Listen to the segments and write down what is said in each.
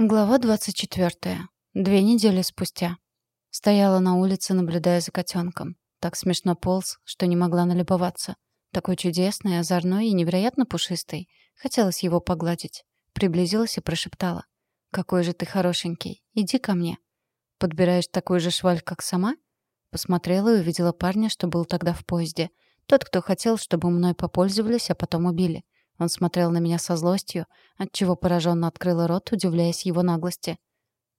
Глава 24. Две недели спустя. Стояла на улице, наблюдая за котенком. Так смешно полз, что не могла налюбоваться. Такой чудесный, озорной и невероятно пушистый. Хотелось его погладить. Приблизилась и прошептала. «Какой же ты хорошенький. Иди ко мне». «Подбираешь такой же шваль, как сама?» Посмотрела и увидела парня, что был тогда в поезде. Тот, кто хотел, чтобы мной попользовались, а потом убили. Он смотрел на меня со злостью, отчего пораженно открыла рот, удивляясь его наглости.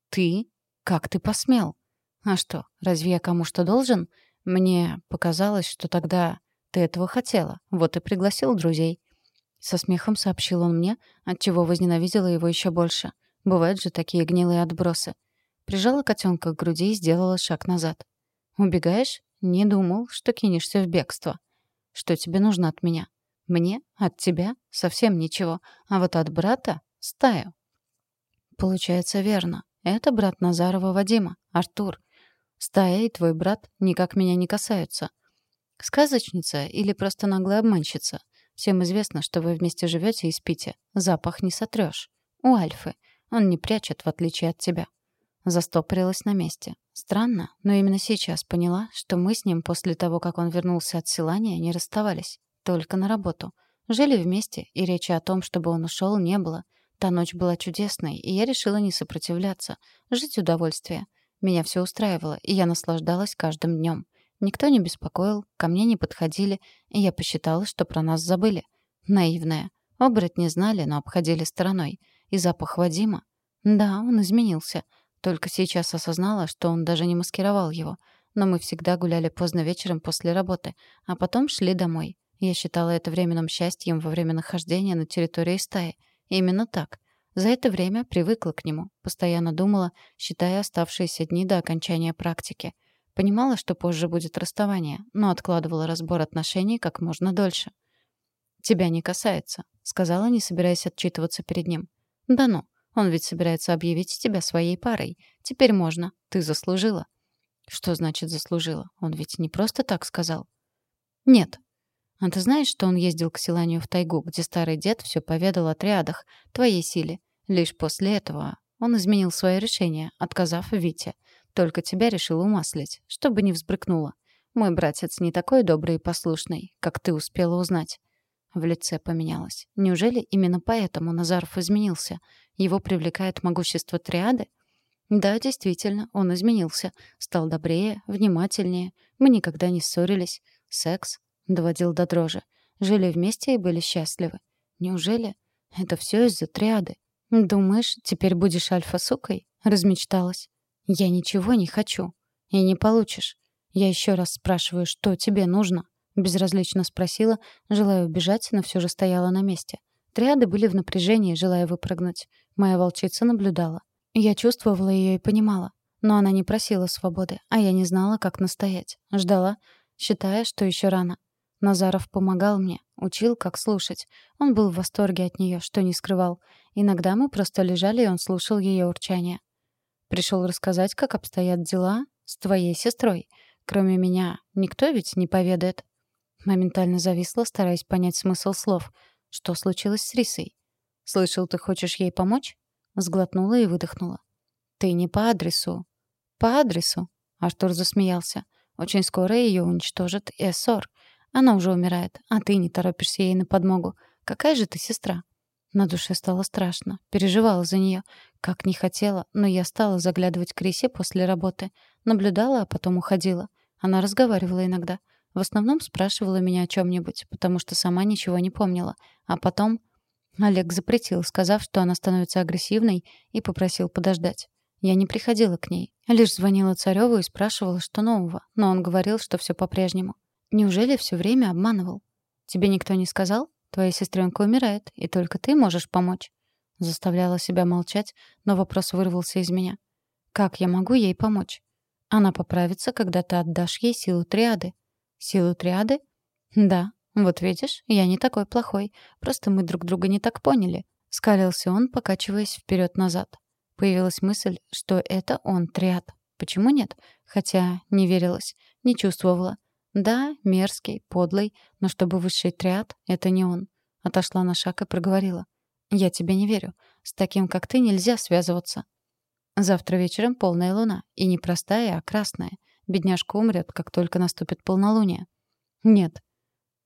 «Ты? Как ты посмел? А что, разве я кому что должен? Мне показалось, что тогда ты этого хотела, вот и пригласил друзей». Со смехом сообщил он мне, отчего возненавидела его еще больше. Бывают же такие гнилые отбросы. Прижала котенка к груди и сделала шаг назад. «Убегаешь? Не думал, что кинешься в бегство. Что тебе нужно от меня?» Мне от тебя совсем ничего, а вот от брата — стаю. Получается верно. Это брат Назарова Вадима, Артур. Стая и твой брат никак меня не касаются. Сказочница или просто наглая обманщица? Всем известно, что вы вместе живете и спите. Запах не сотрешь. У Альфы. Он не прячет, в отличие от тебя. Застопорилась на месте. Странно, но именно сейчас поняла, что мы с ним после того, как он вернулся от Силания, не расставались. Только на работу. Жили вместе, и речи о том, чтобы он ушел, не было. Та ночь была чудесной, и я решила не сопротивляться. Жить удовольствие. Меня все устраивало, и я наслаждалась каждым днем. Никто не беспокоил, ко мне не подходили, и я посчитала, что про нас забыли. Наивная. Оборотни знали, но обходили стороной. И запах Вадима? Да, он изменился. Только сейчас осознала, что он даже не маскировал его. Но мы всегда гуляли поздно вечером после работы, а потом шли домой. Я считала это временным счастьем во время нахождения на территории стаи. Именно так. За это время привыкла к нему, постоянно думала, считая оставшиеся дни до окончания практики. Понимала, что позже будет расставание, но откладывала разбор отношений как можно дольше. «Тебя не касается», — сказала, не собираясь отчитываться перед ним. «Да ну, он ведь собирается объявить тебя своей парой. Теперь можно, ты заслужила». «Что значит заслужила? Он ведь не просто так сказал». «Нет», а ты знаешь, что он ездил к Силанию в тайгу, где старый дед все поведал о триадах, твоей силе? Лишь после этого он изменил свое решение, отказав Вите. Только тебя решил умаслить, чтобы не взбрыкнуло. Мой братец не такой добрый и послушный, как ты успела узнать. В лице поменялось. Неужели именно поэтому Назаров изменился? Его привлекает могущество триады? Да, действительно, он изменился. Стал добрее, внимательнее. Мы никогда не ссорились. Секс, доводил до дрожи. Жили вместе и были счастливы. Неужели это все из-за триады? Думаешь, теперь будешь альфа-сукой? Размечталась. Я ничего не хочу. И не получишь. Я еще раз спрашиваю, что тебе нужно? Безразлично спросила, желая убежать, но все же стояла на месте. Триады были в напряжении, желая выпрыгнуть. Моя волчица наблюдала. Я чувствовала ее и понимала. Но она не просила свободы, а я не знала, как настоять. Ждала, считая, что еще рано. Назаров помогал мне, учил, как слушать. Он был в восторге от нее, что не скрывал. Иногда мы просто лежали, и он слушал ее урчание. Пришел рассказать, как обстоят дела с твоей сестрой. Кроме меня, никто ведь не поведает. Моментально зависла, стараясь понять смысл слов. Что случилось с Рисой? «Слышал, ты хочешь ей помочь?» Сглотнула и выдохнула. «Ты не по адресу». «По адресу?» Артур засмеялся. «Очень скоро ее уничтожит Эссор. Она уже умирает, а ты не торопишься ей на подмогу. Какая же ты сестра?» На душе стало страшно. Переживала за нее. Как не хотела, но я стала заглядывать к Рисе после работы. Наблюдала, а потом уходила. Она разговаривала иногда. В основном спрашивала меня о чем-нибудь, потому что сама ничего не помнила. А потом... Олег запретил, сказав, что она становится агрессивной, и попросил подождать. Я не приходила к ней. Лишь звонила Царёву и спрашивала, что нового, но он говорил, что все по-прежнему. Неужели все время обманывал? Тебе никто не сказал? Твоя сестренка умирает, и только ты можешь помочь. Заставляла себя молчать, но вопрос вырвался из меня. Как я могу ей помочь? Она поправится, когда ты отдашь ей силу триады. Силу триады? Да. Вот видишь, я не такой плохой. Просто мы друг друга не так поняли. Скалился он, покачиваясь вперед назад Появилась мысль, что это он триад. Почему нет? Хотя не верилась, не чувствовала. Да, мерзкий, подлый, но чтобы высший триад — это не он. Отошла на шаг и проговорила. «Я тебе не верю. С таким, как ты, нельзя связываться. Завтра вечером полная луна. И не простая, а красная. Бедняжка умрет, как только наступит полнолуние. Нет.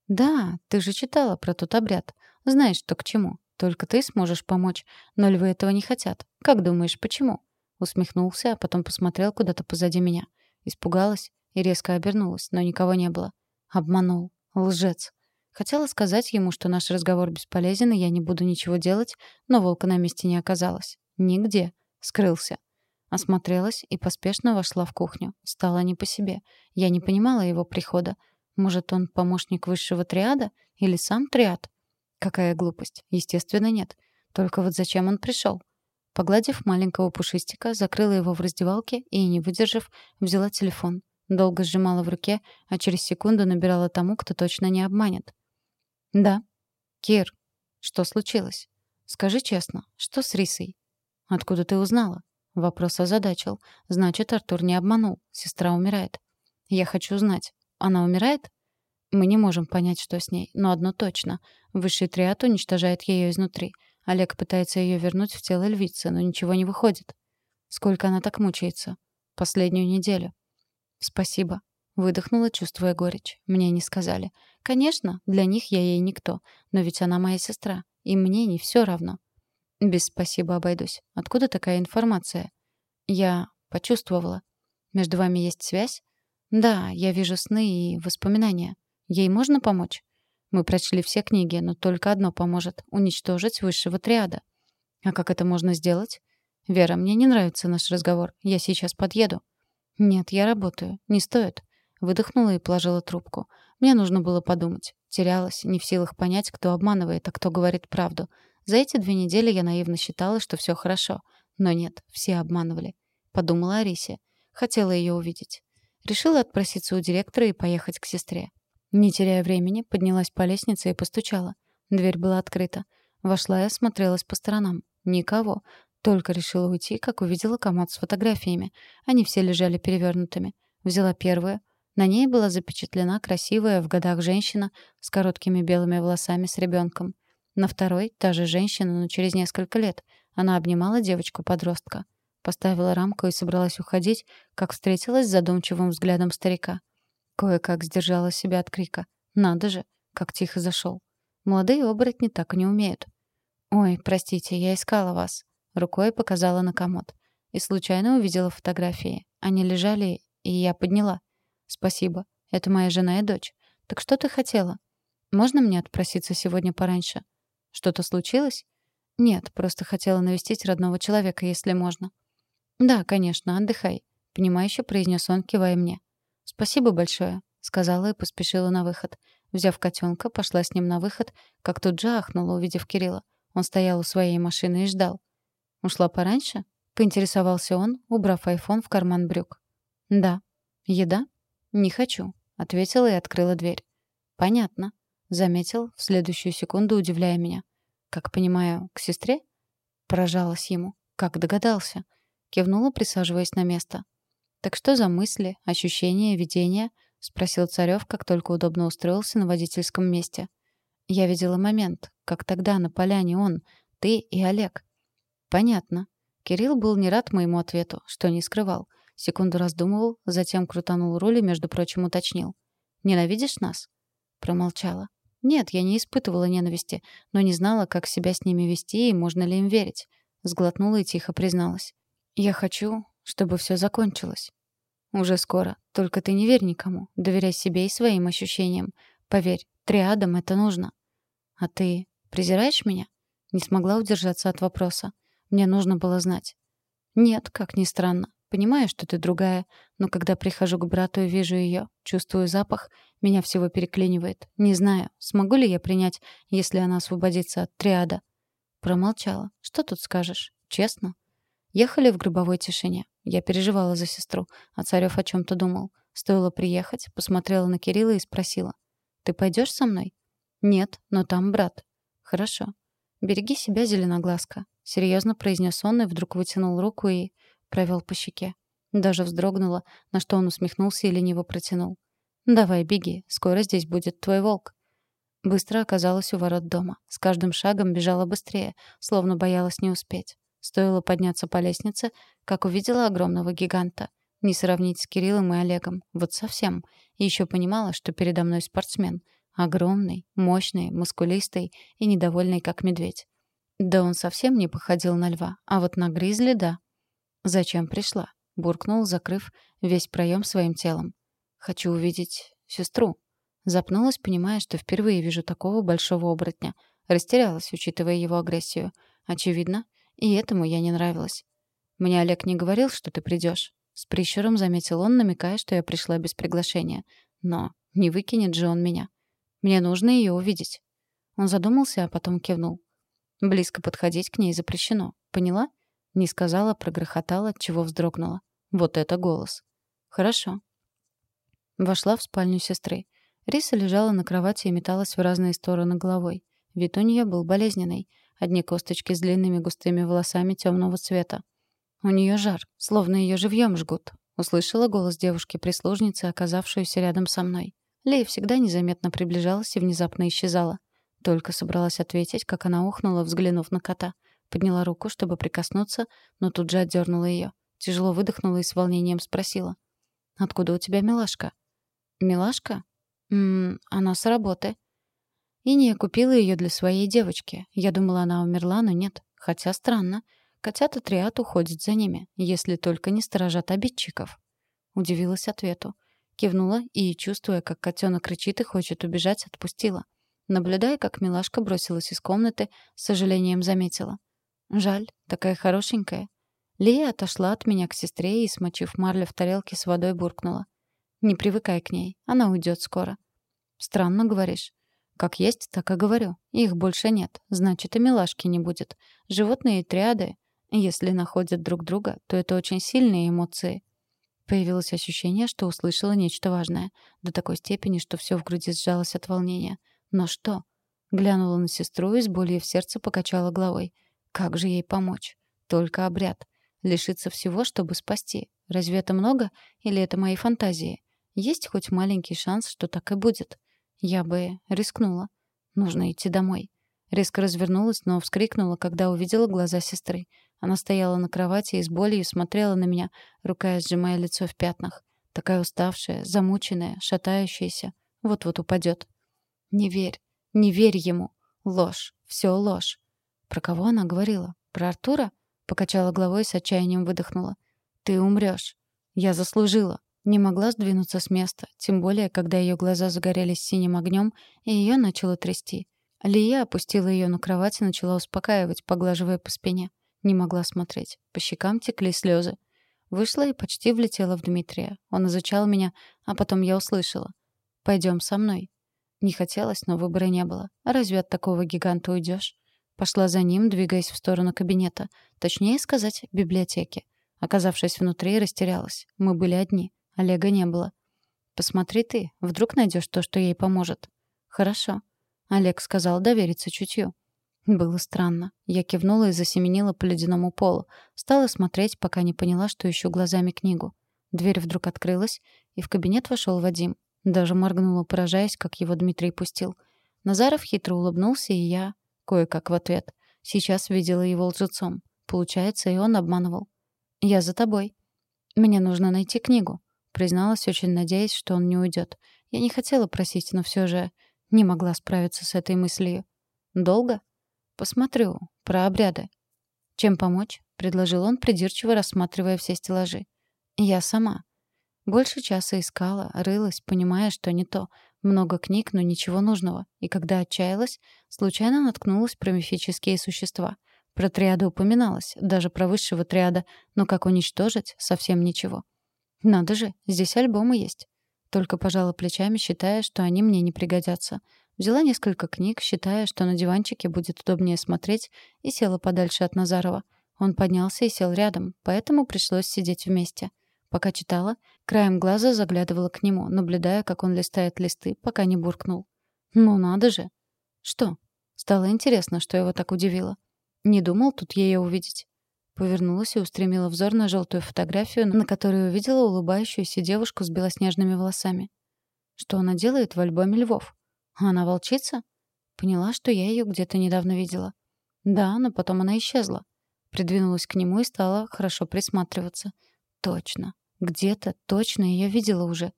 Да, ты же читала про тот обряд. Знаешь, что к чему. Только ты сможешь помочь. Но львы этого не хотят. Как думаешь, почему? Усмехнулся, а потом посмотрел куда-то позади меня. Испугалась и резко обернулась, но никого не было. Обманул. Лжец. Хотела сказать ему, что наш разговор бесполезен, и я не буду ничего делать, но волка на месте не оказалось. Нигде. Скрылся. Осмотрелась и поспешно вошла в кухню. Стало не по себе. Я не понимала его прихода. Может, он помощник высшего триада? Или сам триад? Какая глупость. Естественно, нет. Только вот зачем он пришел? Погладив маленького пушистика, закрыла его в раздевалке и, не выдержав, взяла телефон. Долго сжимала в руке, а через секунду набирала тому, кто точно не обманет. «Да». «Кир, что случилось? Скажи честно, что с Рисой?» «Откуда ты узнала?» Вопрос озадачил. Значит, Артур не обманул. Сестра умирает. Я хочу знать. Она умирает? Мы не можем понять, что с ней. Но одно точно. Высший триад уничтожает ее изнутри. Олег пытается ее вернуть в тело львицы, но ничего не выходит. Сколько она так мучается? Последнюю неделю. Спасибо. Выдохнула, чувствуя горечь. Мне не сказали. Конечно, для них я ей никто. Но ведь она моя сестра. И мне не все равно. Без спасибо обойдусь. Откуда такая информация? Я почувствовала. Между вами есть связь? Да, я вижу сны и воспоминания. Ей можно помочь? Мы прочли все книги, но только одно поможет — уничтожить высшего триада. А как это можно сделать? Вера, мне не нравится наш разговор. Я сейчас подъеду. Нет, я работаю. Не стоит. Выдохнула и положила трубку. Мне нужно было подумать. Терялась, не в силах понять, кто обманывает, а кто говорит правду. За эти две недели я наивно считала, что все хорошо. Но нет, все обманывали. Подумала о. Хотела ее увидеть. Решила отпроситься у директора и поехать к сестре. Не теряя времени, поднялась по лестнице и постучала. Дверь была открыта. Вошла и осмотрелась по сторонам. Никого. Только решила уйти, как увидела комод с фотографиями. Они все лежали перевернутыми. Взяла первую. На ней была запечатлена красивая в годах женщина с короткими белыми волосами с ребенком. На второй — та же женщина, но через несколько лет. Она обнимала девочку-подростка. Поставила рамку и собралась уходить, как встретилась с задумчивым взглядом старика. Кое-как сдержала себя от крика. «Надо же!» Как тихо зашел. Молодые оборотни так и не умеют. «Ой, простите, я искала вас». Рукой показала на комод. И случайно увидела фотографии. Они лежали, и я подняла. «Спасибо. Это моя жена и дочь. Так что ты хотела? Можно мне отпроситься сегодня пораньше?» Что-то случилось? Нет, просто хотела навестить родного человека, если можно. Да, конечно, отдыхай, понимающе произнес он, кивая мне. Спасибо большое, сказала и поспешила на выход. Взяв котенка, пошла с ним на выход, как тут же ахнула, увидев Кирилла. Он стоял у своей машины и ждал. Ушла пораньше? поинтересовался он, убрав айфон в карман брюк. Да. Еда? Не хочу, ответила и открыла дверь. Понятно. Заметил, в следующую секунду удивляя меня. «Как понимаю, к сестре?» Поражалась ему. «Как догадался?» Кивнула, присаживаясь на место. «Так что за мысли, ощущения, видения?» — спросил Царев, как только удобно устроился на водительском месте. «Я видела момент, как тогда на поляне он, ты и Олег». «Понятно». Кирилл был не рад моему ответу, что не скрывал. Секунду раздумывал, затем крутанул руль и, между прочим, уточнил. «Ненавидишь нас?» Промолчала. Нет, я не испытывала ненависти, но не знала, как себя с ними вести и можно ли им верить. Сглотнула и тихо призналась. Я хочу, чтобы все закончилось. Уже скоро. Только ты не верь никому. Доверяй себе и своим ощущениям. Поверь, триадам это нужно. А ты презираешь меня? Не смогла удержаться от вопроса. Мне нужно было знать. Нет, как ни странно. Понимаю, что ты другая, но когда прихожу к брату и вижу ее, чувствую запах, меня всего переклинивает. Не знаю, смогу ли я принять, если она освободится от триада. Промолчала. Что тут скажешь? Честно? Ехали в гробовой тишине. Я переживала за сестру, а Царев о чем то думал. Стоило приехать, посмотрела на Кирилла и спросила. «Ты пойдешь со мной?» «Нет, но там брат». «Хорошо. Береги себя, зеленоглазка», — серьезно произнес он и вдруг вытянул руку и провел по щеке. Даже вздрогнула, на что он усмехнулся и лениво протянул. «Давай, беги, скоро здесь будет твой волк». Быстро оказалась у ворот дома. С каждым шагом бежала быстрее, словно боялась не успеть. Стоило подняться по лестнице, как увидела огромного гиганта. Не сравнить с Кириллом и Олегом. Вот совсем. И еще понимала, что передо мной спортсмен. Огромный, мощный, мускулистый и недовольный, как медведь. Да он совсем не походил на льва, а вот на гризли — да. «Зачем пришла?» — буркнул, закрыв весь проем своим телом. «Хочу увидеть сестру». Запнулась, понимая, что впервые вижу такого большого оборотня. Растерялась, учитывая его агрессию. Очевидно, и этому я не нравилась. «Мне Олег не говорил, что ты придешь. С прищуром заметил он, намекая, что я пришла без приглашения. Но не выкинет же он меня. Мне нужно ее увидеть. Он задумался, а потом кивнул. Близко подходить к ней запрещено. Поняла? Не сказала, прогрохотала, от чего вздрогнула. Вот это голос. Хорошо. Вошла в спальню сестры. Риса лежала на кровати и металась в разные стороны головой. Вид у нее был болезненный. Одни косточки с длинными густыми волосами темного цвета. У нее жар, словно ее живьем жгут. Услышала голос девушки-прислужницы, оказавшуюся рядом со мной. Лея всегда незаметно приближалась и внезапно исчезала. Только собралась ответить, как она ухнула, взглянув на кота. Подняла руку, чтобы прикоснуться, но тут же отдернула ее. Тяжело выдохнула и с волнением спросила. «Откуда у тебя милашка?» «Милашка? Ммм, она с работы». И не купила ее для своей девочки. Я думала, она умерла, но нет. Хотя странно. Котята триад уходят за ними, если только не сторожат обидчиков. Удивилась ответу. Кивнула и, чувствуя, как котенок кричит и хочет убежать, отпустила. Наблюдая, как милашка бросилась из комнаты, с сожалением заметила. «Жаль, такая хорошенькая». Лия отошла от меня к сестре и, смочив марлю в тарелке с водой, буркнула. «Не привыкай к ней, она уйдет скоро». «Странно говоришь». «Как есть, так и говорю. Их больше нет, значит, и милашки не будет. Животные триады если находят друг друга, то это очень сильные эмоции. Появилось ощущение, что услышала нечто важное. До такой степени, что все в груди сжалось от волнения. Но что? Глянула на сестру и с болью в сердце покачала головой. Как же ей помочь? Только обряд. Лишиться всего, чтобы спасти. Разве это много? Или это мои фантазии? Есть хоть маленький шанс, что так и будет? Я бы рискнула. Нужно идти домой. Резко развернулась, но вскрикнула, когда увидела глаза сестры. Она стояла на кровати и с болью смотрела на меня, рукая сжимая лицо в пятнах. Такая уставшая, замученная, шатающаяся. Вот-вот упадет. «Не верь. Не верь ему. Ложь. Все ложь». «Про кого она говорила? Про Артура?» Покачала головой и с отчаянием выдохнула. «Ты умрешь. Я заслужила». Не могла сдвинуться с места, тем более, когда ее глаза загорелись синим огнем, и ее начало трясти. Лия опустила ее на кровать и начала успокаивать, поглаживая по спине. Не могла смотреть. По щекам текли слезы. Вышла и почти влетела в Дмитрия. Он изучал меня, а потом я услышала. «Пойдем со мной». Не хотелось, но выбора не было. Разве от такого гиганта уйдешь? Пошла за ним, двигаясь в сторону кабинета. Точнее сказать, библиотеки. Оказавшись внутри, растерялась. Мы были одни. Олега не было. «Посмотри ты, вдруг найдешь то, что ей поможет». «Хорошо». Олег сказал довериться чутью. Было странно. Я кивнула и засеменила по ледяному полу. Стала смотреть, пока не поняла, что ищу глазами книгу. Дверь вдруг открылась, и в кабинет вошел Вадим. Даже моргнула, поражаясь, как его Дмитрий пустил. Назаров хитро улыбнулся, и я... Кое-как в ответ. Сейчас видела его лжецом. Получается, и он обманывал. «Я за тобой». «Мне нужно найти книгу», — призналась, очень надеясь, что он не уйдет. Я не хотела просить, но все же не могла справиться с этой мыслью. «Долго?» «Посмотрю. Про обряды». «Чем помочь?» — предложил он, придирчиво рассматривая все стеллажи. «Я сама». Больше часа искала, рылась, понимая, что не то. Много книг, но ничего нужного. И когда отчаялась, случайно наткнулась про мифические существа. Про триаду упоминалось, даже про высшего триада, но как уничтожить — совсем ничего. Надо же, здесь альбомы есть. Только пожала плечами, считая, что они мне не пригодятся. Взяла несколько книг, считая, что на диванчике будет удобнее смотреть, и села подальше от Назарова. Он поднялся и сел рядом, поэтому пришлось сидеть вместе. Пока читала, краем глаза заглядывала к нему, наблюдая, как он листает листы, пока не буркнул. «Ну надо же!» «Что?» Стало интересно, что его так удивило. Не думал тут ее увидеть. Повернулась и устремила взор на желтую фотографию, на которой увидела улыбающуюся девушку с белоснежными волосами. Что она делает в альбоме львов? Она волчица? Поняла, что я ее где-то недавно видела. Да, но потом она исчезла. Придвинулась к нему и стала хорошо присматриваться. Точно. Где-то точно ее видела уже.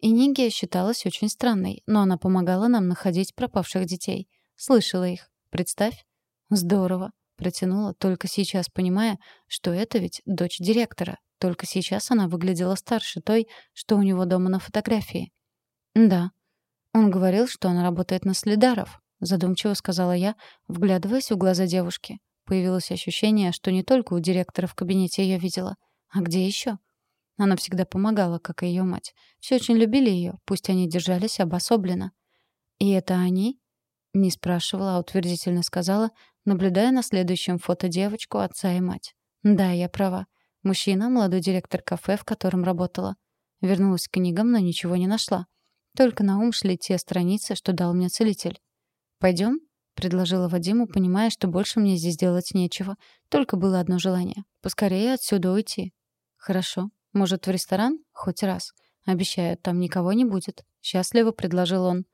И Нигия считалась очень странной, но она помогала нам находить пропавших детей. Слышала их. Представь. Здорово. Протянула, только сейчас понимая, что это ведь дочь директора. Только сейчас она выглядела старше той, что у него дома на фотографии. Да. Он говорил, что она работает на следаров, задумчиво сказала я, вглядываясь в глаза девушки. Появилось ощущение, что не только у директора в кабинете ее видела. А где еще? Она всегда помогала, как и ее мать. Все очень любили ее, пусть они держались обособленно. И это они? Не спрашивала, а утвердительно сказала, наблюдая на следующем фото девочку, отца и мать. Да, я права. Мужчина, молодой директор кафе, в котором работала. Вернулась к книгам, но ничего не нашла. Только на ум шли те страницы, что дал мне целитель. Пойдем? предложила Вадиму, понимая, что больше мне здесь делать нечего. Только было одно желание — поскорее отсюда уйти. «Хорошо. Может, в ресторан? Хоть раз. Обещаю, там никого не будет», — счастливо предложил он.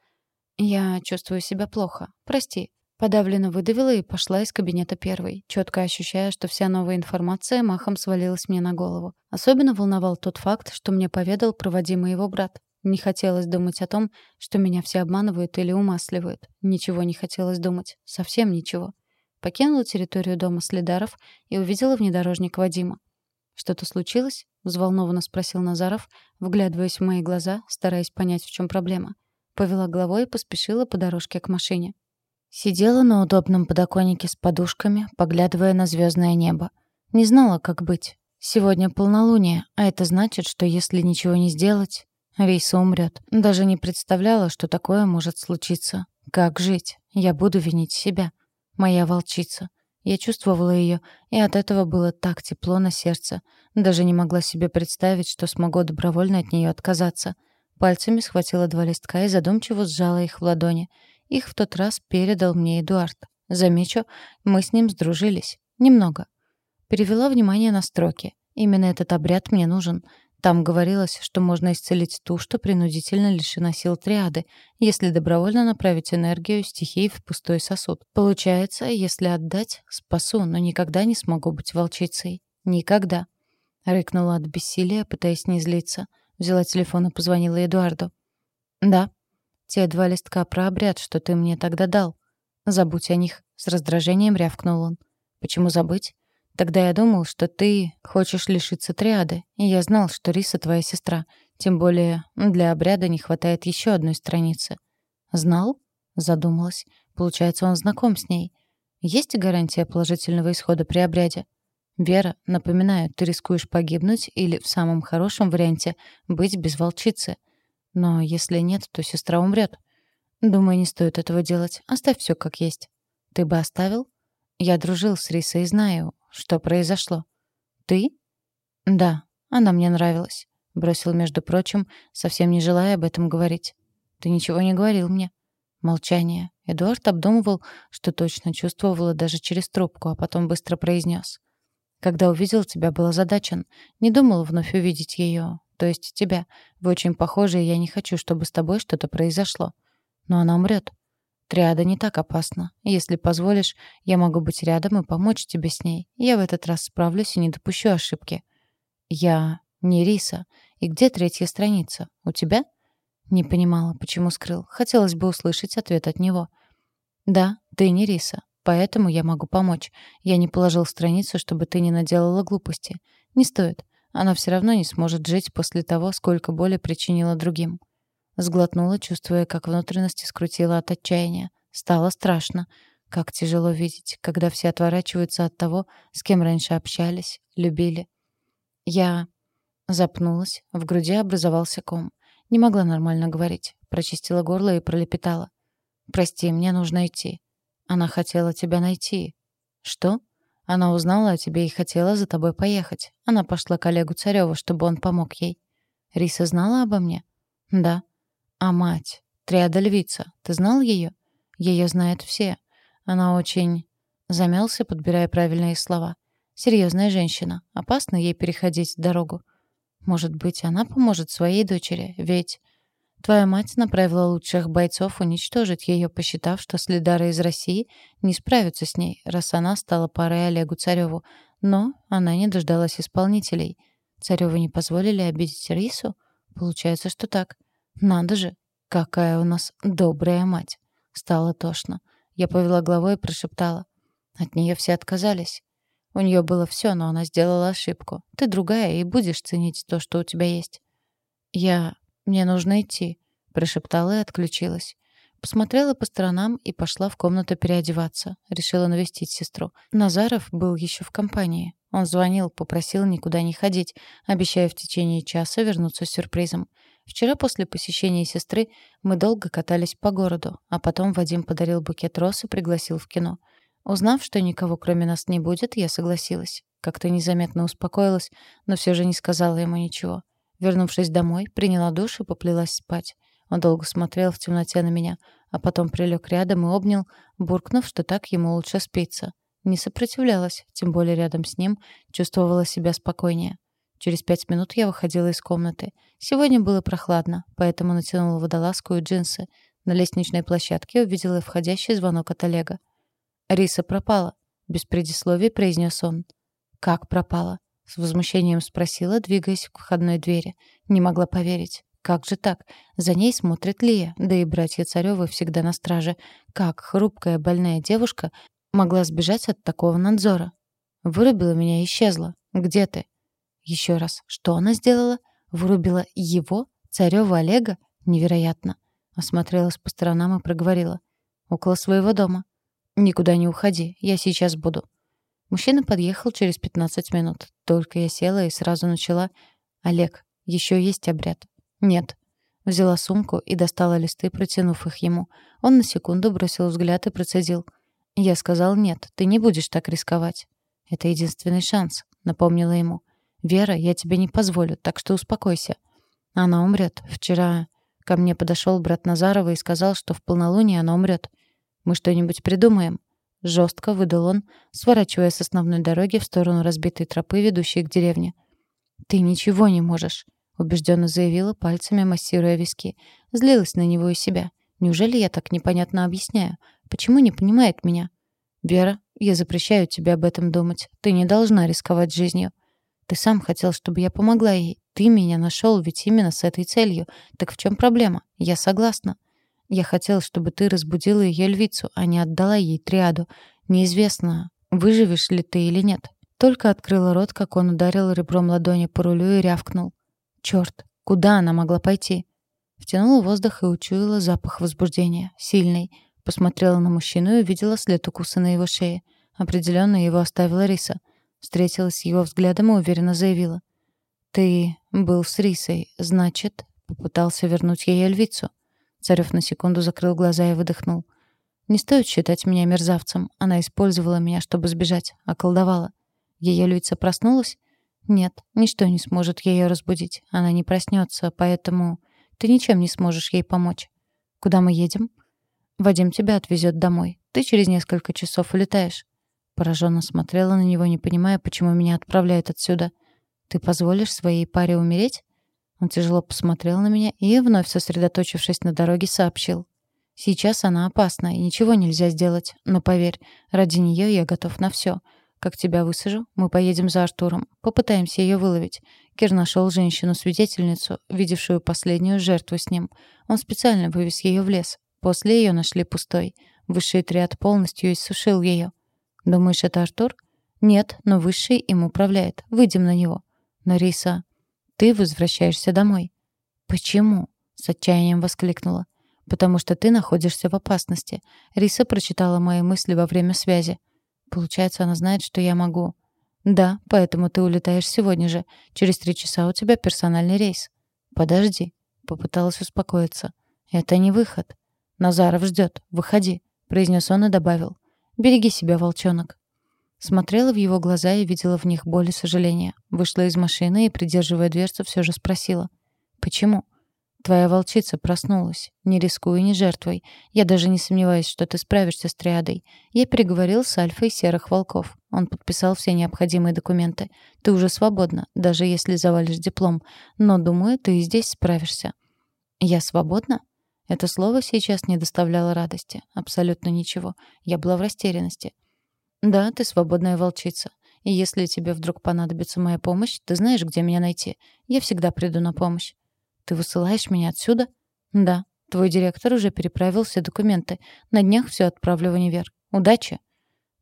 «Я чувствую себя плохо. Прости». Подавленно выдавила и пошла из кабинета первой, четко ощущая, что вся новая информация махом свалилась мне на голову. Особенно волновал тот факт, что мне поведал проводимый его брат. Не хотелось думать о том, что меня все обманывают или умасливают. Ничего не хотелось думать. Совсем ничего. Покинула территорию дома Следаров и увидела внедорожник Вадима. «Что-то случилось?» — взволнованно спросил Назаров, вглядываясь в мои глаза, стараясь понять, в чем проблема. Повела головой и поспешила по дорожке к машине. Сидела на удобном подоконнике с подушками, поглядывая на звездное небо. Не знала, как быть. Сегодня полнолуние, а это значит, что если ничего не сделать, Риса умрет. Даже не представляла, что такое может случиться. Как жить? Я буду винить себя. Моя волчица. Я чувствовала ее, и от этого было так тепло на сердце. Даже не могла себе представить, что смогу добровольно от нее отказаться. Пальцами схватила два листка и задумчиво сжала их в ладони. Их в тот раз передал мне Эдуард. Замечу, мы с ним сдружились. Немного. Перевела внимание на строки. Именно этот обряд мне нужен — там говорилось, что можно исцелить ту, что принудительно лишена сил триады, если добровольно направить энергию стихий в пустой сосуд. Получается, если отдать, спасу, но никогда не смогу быть волчицей. Никогда. Рыкнула от бессилия, пытаясь не злиться. Взяла телефон и позвонила Эдуарду. «Да. Те два листка про обряд, что ты мне тогда дал. Забудь о них». С раздражением рявкнул он. «Почему забыть? Тогда я думал, что ты хочешь лишиться триады, и я знал, что Риса твоя сестра. Тем более для обряда не хватает еще одной страницы. Знал? Задумалась. Получается, он знаком с ней. Есть гарантия положительного исхода при обряде? Вера, напоминаю, ты рискуешь погибнуть или, в самом хорошем варианте, быть без волчицы. Но если нет, то сестра умрет. Думаю, не стоит этого делать. Оставь все как есть. Ты бы оставил? Я дружил с Рисой и знаю, что произошло? Ты? Да, она мне нравилась. Бросил, между прочим, совсем не желая об этом говорить. Ты ничего не говорил мне. Молчание. Эдуард обдумывал, что точно чувствовала даже через трубку, а потом быстро произнес. Когда увидел тебя, был озадачен. Не думал вновь увидеть ее, то есть тебя. Вы очень похожи, и я не хочу, чтобы с тобой что-то произошло. Но она умрет. Триада не так опасна. Если позволишь, я могу быть рядом и помочь тебе с ней. Я в этот раз справлюсь и не допущу ошибки. Я не Риса. И где третья страница? У тебя? Не понимала, почему скрыл. Хотелось бы услышать ответ от него. Да, ты не Риса. Поэтому я могу помочь. Я не положил страницу, чтобы ты не наделала глупости. Не стоит. Она все равно не сможет жить после того, сколько боли причинила другим. Сглотнула, чувствуя, как внутренности скрутила от отчаяния. Стало страшно. Как тяжело видеть, когда все отворачиваются от того, с кем раньше общались, любили. Я запнулась, в груди образовался ком. Не могла нормально говорить. Прочистила горло и пролепетала. «Прости, мне нужно идти». «Она хотела тебя найти». «Что?» «Она узнала о тебе и хотела за тобой поехать. Она пошла к Олегу Царёву, чтобы он помог ей». «Риса знала обо мне?» «Да». А мать? Триада львица. Ты знал ее? Ее знают все. Она очень... Замялся, подбирая правильные слова. Серьезная женщина. Опасно ей переходить дорогу. Может быть, она поможет своей дочери, ведь... Твоя мать направила лучших бойцов уничтожить ее, посчитав, что следары из России не справятся с ней, раз она стала парой Олегу Цареву. Но она не дождалась исполнителей. Цареву не позволили обидеть Рису? Получается, что так. Надо же, какая у нас добрая мать. Стало тошно. Я повела головой и прошептала. От нее все отказались. У нее было все, но она сделала ошибку. Ты другая и будешь ценить то, что у тебя есть. Я «Мне нужно идти», — прошептала и отключилась. Посмотрела по сторонам и пошла в комнату переодеваться. Решила навестить сестру. Назаров был еще в компании. Он звонил, попросил никуда не ходить, обещая в течение часа вернуться с сюрпризом. Вчера после посещения сестры мы долго катались по городу, а потом Вадим подарил букет роз и пригласил в кино. Узнав, что никого кроме нас не будет, я согласилась. Как-то незаметно успокоилась, но все же не сказала ему ничего. Вернувшись домой, приняла душ и поплелась спать. Он долго смотрел в темноте на меня, а потом прилег рядом и обнял, буркнув, что так ему лучше спится. Не сопротивлялась, тем более рядом с ним чувствовала себя спокойнее. Через пять минут я выходила из комнаты. Сегодня было прохладно, поэтому натянула водолазку и джинсы. На лестничной площадке увидела входящий звонок от Олега. «Риса пропала», — без предисловий произнес он. «Как пропала?» С возмущением спросила, двигаясь к входной двери. Не могла поверить. Как же так? За ней смотрит Лия, да и братья Царёвы всегда на страже. Как хрупкая больная девушка могла сбежать от такого надзора? Вырубила меня и исчезла. Где ты? Еще раз. Что она сделала? Вырубила его? Царёва Олега? Невероятно. Осмотрелась по сторонам и проговорила. Около своего дома. Никуда не уходи, я сейчас буду. Мужчина подъехал через 15 минут. Только я села и сразу начала. «Олег, еще есть обряд?» «Нет». Взяла сумку и достала листы, протянув их ему. Он на секунду бросил взгляд и процедил. «Я сказал нет, ты не будешь так рисковать». «Это единственный шанс», — напомнила ему. «Вера, я тебе не позволю, так что успокойся». «Она умрет. Вчера ко мне подошел брат Назарова и сказал, что в полнолуние она умрет. Мы что-нибудь придумаем?» Жестко выдал он, сворачивая с основной дороги в сторону разбитой тропы, ведущей к деревне. «Ты ничего не можешь», — убежденно заявила, пальцами массируя виски. Злилась на него и себя. «Неужели я так непонятно объясняю? Почему не понимает меня?» «Вера, я запрещаю тебе об этом думать. Ты не должна рисковать жизнью. Ты сам хотел, чтобы я помогла ей. Ты меня нашел ведь именно с этой целью. Так в чем проблема? Я согласна. Я хотел, чтобы ты разбудила ее львицу, а не отдала ей триаду. Неизвестно, выживешь ли ты или нет. Только открыла рот, как он ударил ребром ладони по рулю и рявкнул. Черт, куда она могла пойти? Втянула воздух и учуяла запах возбуждения. Сильный. Посмотрела на мужчину и увидела след укуса на его шее. Определенно его оставила Риса. Встретилась с его взглядом и уверенно заявила. «Ты был с Рисой, значит, попытался вернуть ей львицу». Царев на секунду закрыл глаза и выдохнул. «Не стоит считать меня мерзавцем. Она использовала меня, чтобы сбежать, околдовала. Ее лица проснулась? Нет, ничто не сможет ее разбудить. Она не проснется, поэтому ты ничем не сможешь ей помочь. Куда мы едем? Вадим тебя отвезет домой. Ты через несколько часов улетаешь. Пораженно смотрела на него, не понимая, почему меня отправляют отсюда. Ты позволишь своей паре умереть? Он тяжело посмотрел на меня и, вновь сосредоточившись на дороге, сообщил. «Сейчас она опасна, и ничего нельзя сделать. Но поверь, ради нее я готов на все. Как тебя высажу, мы поедем за Артуром. Попытаемся ее выловить. Кир нашел женщину-свидетельницу, видевшую последнюю жертву с ним. Он специально вывез ее в лес. После ее нашли пустой. Высший отряд полностью иссушил ее. Думаешь, это Артур? Нет, но высший им управляет. Выйдем на него. Но Риса... Ты возвращаешься домой. Почему? С отчаянием воскликнула. Потому что ты находишься в опасности. Риса прочитала мои мысли во время связи. Получается, она знает, что я могу. Да, поэтому ты улетаешь сегодня же. Через три часа у тебя персональный рейс. Подожди. Попыталась успокоиться. Это не выход. Назаров ждет. Выходи, произнес он и добавил. Береги себя, волчонок. Смотрела в его глаза и видела в них боль и сожаление. Вышла из машины и, придерживая дверцу, все же спросила. «Почему?» «Твоя волчица проснулась. Не рискуй не жертвой. Я даже не сомневаюсь, что ты справишься с триадой. Я переговорил с Альфой Серых Волков. Он подписал все необходимые документы. Ты уже свободна, даже если завалишь диплом. Но, думаю, ты и здесь справишься». «Я свободна?» Это слово сейчас не доставляло радости. Абсолютно ничего. Я была в растерянности. «Да, ты свободная волчица. И если тебе вдруг понадобится моя помощь, ты знаешь, где меня найти. Я всегда приду на помощь». «Ты высылаешь меня отсюда?» «Да. Твой директор уже переправил все документы. На днях все отправлю в универ. Удачи!»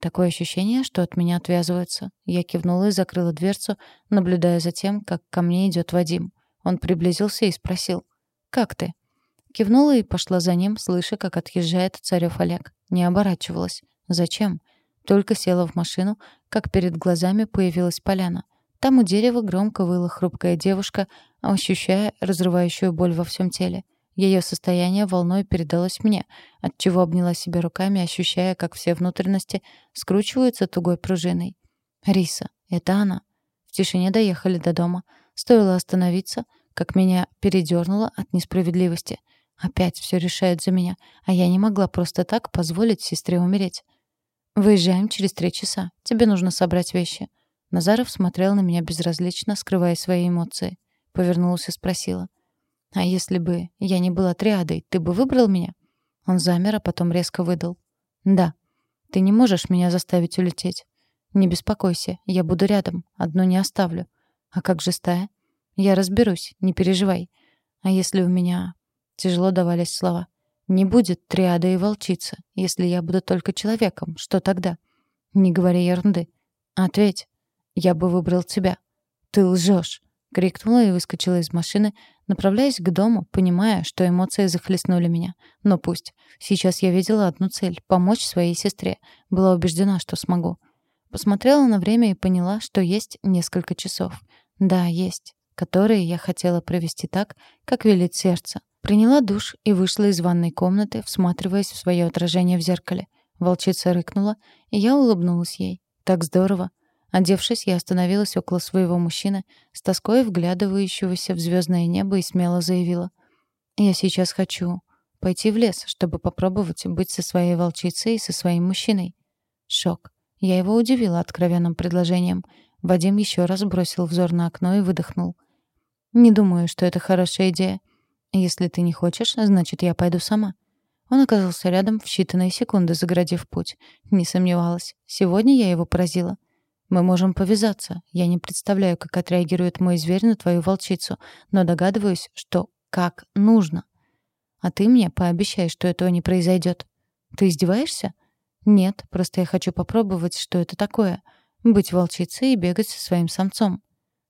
Такое ощущение, что от меня отвязываются. Я кивнула и закрыла дверцу, наблюдая за тем, как ко мне идет Вадим. Он приблизился и спросил. «Как ты?» Кивнула и пошла за ним, слыша, как отъезжает Царев Олег. Не оборачивалась. Зачем? Только села в машину, как перед глазами появилась поляна. Там у дерева громко выла хрупкая девушка, ощущая разрывающую боль во всем теле. Ее состояние волной передалось мне, отчего обняла себя руками, ощущая, как все внутренности скручиваются тугой пружиной. Риса, это она. В тишине доехали до дома. Стоило остановиться, как меня передернуло от несправедливости — Опять все решает за меня, а я не могла просто так позволить сестре умереть. «Выезжаем через три часа. Тебе нужно собрать вещи». Назаров смотрел на меня безразлично, скрывая свои эмоции. Повернулась и спросила. «А если бы я не была триадой, ты бы выбрал меня?» Он замер, а потом резко выдал. «Да. Ты не можешь меня заставить улететь. Не беспокойся, я буду рядом, одну не оставлю. А как же стая? Я разберусь, не переживай. А если у меня Тяжело давались слова. «Не будет триада и волчица. Если я буду только человеком, что тогда?» «Не говори ерунды. Ответь. Я бы выбрал тебя». «Ты лжешь!» — крикнула и выскочила из машины, направляясь к дому, понимая, что эмоции захлестнули меня. Но пусть. Сейчас я видела одну цель — помочь своей сестре. Была убеждена, что смогу. Посмотрела на время и поняла, что есть несколько часов. Да, есть. Которые я хотела провести так, как велит сердце. Приняла душ и вышла из ванной комнаты, всматриваясь в свое отражение в зеркале. Волчица рыкнула, и я улыбнулась ей. Так здорово. Одевшись, я остановилась около своего мужчины, с тоской вглядывающегося в звездное небо и смело заявила. «Я сейчас хочу пойти в лес, чтобы попробовать быть со своей волчицей и со своим мужчиной». Шок. Я его удивила откровенным предложением. Вадим еще раз бросил взор на окно и выдохнул. «Не думаю, что это хорошая идея. «Если ты не хочешь, значит, я пойду сама». Он оказался рядом в считанные секунды, заградив путь. Не сомневалась. Сегодня я его поразила. Мы можем повязаться. Я не представляю, как отреагирует мой зверь на твою волчицу, но догадываюсь, что как нужно. А ты мне пообещай, что этого не произойдет. Ты издеваешься? Нет, просто я хочу попробовать, что это такое. Быть волчицей и бегать со своим самцом.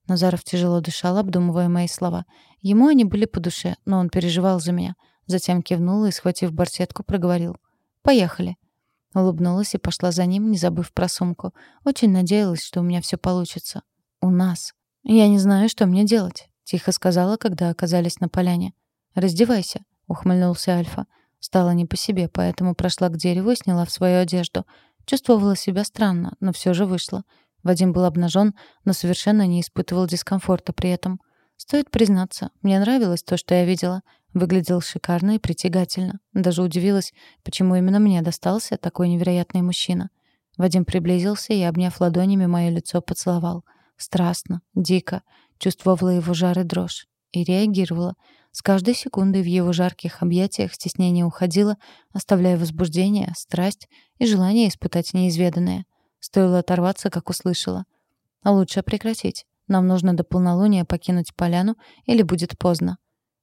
Назаров тяжело дышал, обдумывая мои слова. Ему они были по душе, но он переживал за меня. Затем кивнул и, схватив барсетку, проговорил. «Поехали». Улыбнулась и пошла за ним, не забыв про сумку. Очень надеялась, что у меня все получится. «У нас». «Я не знаю, что мне делать», — тихо сказала, когда оказались на поляне. «Раздевайся», — ухмыльнулся Альфа. Стало не по себе, поэтому прошла к дереву и сняла в свою одежду. Чувствовала себя странно, но все же вышла. Вадим был обнажен, но совершенно не испытывал дискомфорта при этом. Стоит признаться, мне нравилось то, что я видела. Выглядел шикарно и притягательно. Даже удивилась, почему именно мне достался такой невероятный мужчина. Вадим приблизился и, обняв ладонями мое лицо, поцеловал. Страстно, дико. Чувствовала его жар и дрожь. И реагировала. С каждой секундой в его жарких объятиях стеснение уходило, оставляя возбуждение, страсть и желание испытать неизведанное. Стоило оторваться, как услышала. А лучше прекратить. Нам нужно до полнолуния покинуть поляну, или будет поздно.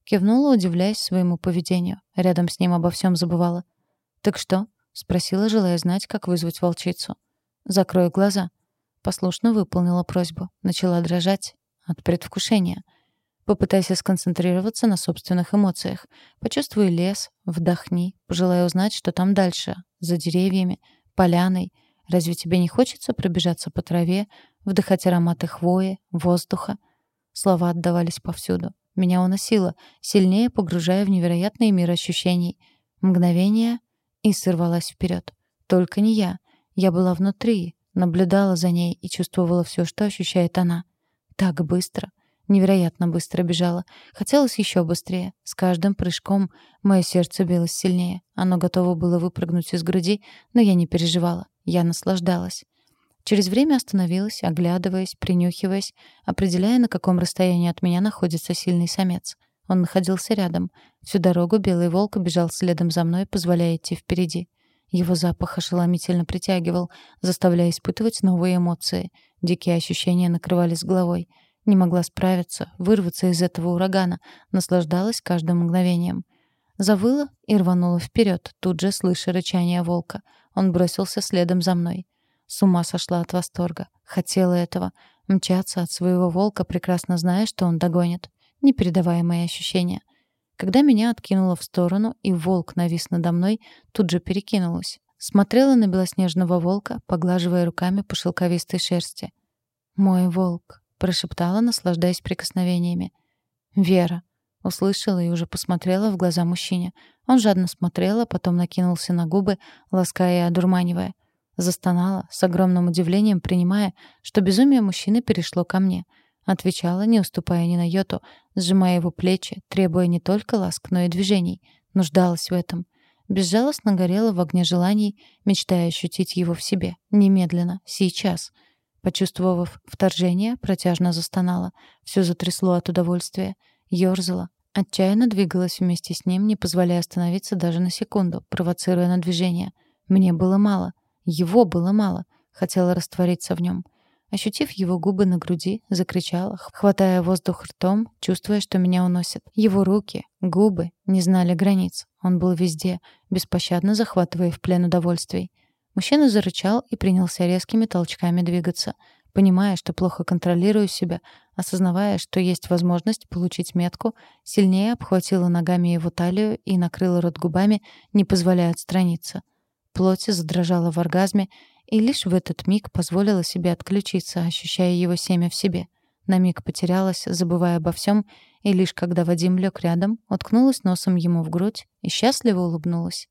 Кивнула, удивляясь своему поведению. Рядом с ним обо всем забывала. «Так что?» — спросила, желая знать, как вызвать волчицу. «Закрой глаза». Послушно выполнила просьбу. Начала дрожать от предвкушения. Попытайся сконцентрироваться на собственных эмоциях. Почувствуй лес, вдохни, пожелай узнать, что там дальше, за деревьями, поляной — Разве тебе не хочется пробежаться по траве, вдыхать ароматы хвои, воздуха? Слова отдавались повсюду. Меня уносило, сильнее погружая в невероятный мир ощущений. Мгновение и сорвалась вперед. Только не я. Я была внутри, наблюдала за ней и чувствовала все, что ощущает она. Так быстро. Невероятно быстро бежала. Хотелось еще быстрее. С каждым прыжком мое сердце билось сильнее. Оно готово было выпрыгнуть из груди, но я не переживала. Я наслаждалась. Через время остановилась, оглядываясь, принюхиваясь, определяя, на каком расстоянии от меня находится сильный самец. Он находился рядом. Всю дорогу белый волк бежал следом за мной, позволяя идти впереди. Его запах ошеломительно притягивал, заставляя испытывать новые эмоции. Дикие ощущения накрывали с головой. Не могла справиться, вырваться из этого урагана, наслаждалась каждым мгновением. Завыла и рванула вперед, тут же слыша рычание волка. Он бросился следом за мной. С ума сошла от восторга. Хотела этого. Мчаться от своего волка, прекрасно зная, что он догонит. Непередаваемые ощущения. Когда меня откинуло в сторону, и волк навис надо мной, тут же перекинулась. Смотрела на белоснежного волка, поглаживая руками по шелковистой шерсти. «Мой волк», — прошептала, наслаждаясь прикосновениями. «Вера», Услышала и уже посмотрела в глаза мужчине. Он жадно смотрел, а потом накинулся на губы, лаская и одурманивая. Застонала, с огромным удивлением принимая, что безумие мужчины перешло ко мне. Отвечала, не уступая ни на йоту, сжимая его плечи, требуя не только ласк, но и движений. Нуждалась в этом. Безжалостно горела в огне желаний, мечтая ощутить его в себе. Немедленно, сейчас. Почувствовав вторжение, протяжно застонала. Все затрясло от удовольствия ёрзала, отчаянно двигалась вместе с ним, не позволяя остановиться даже на секунду, провоцируя на движение. Мне было мало. Его было мало. Хотела раствориться в нем. Ощутив его губы на груди, закричала, хватая воздух ртом, чувствуя, что меня уносят. Его руки, губы не знали границ. Он был везде, беспощадно захватывая в плен удовольствий. Мужчина зарычал и принялся резкими толчками двигаться — Понимая, что плохо контролирую себя, осознавая, что есть возможность получить метку, сильнее обхватила ногами его талию и накрыла рот губами, не позволяя отстраниться. Плоть задрожала в оргазме, и лишь в этот миг позволила себе отключиться, ощущая его семя в себе. На миг потерялась, забывая обо всем, и лишь когда Вадим лег рядом, уткнулась носом ему в грудь и счастливо улыбнулась.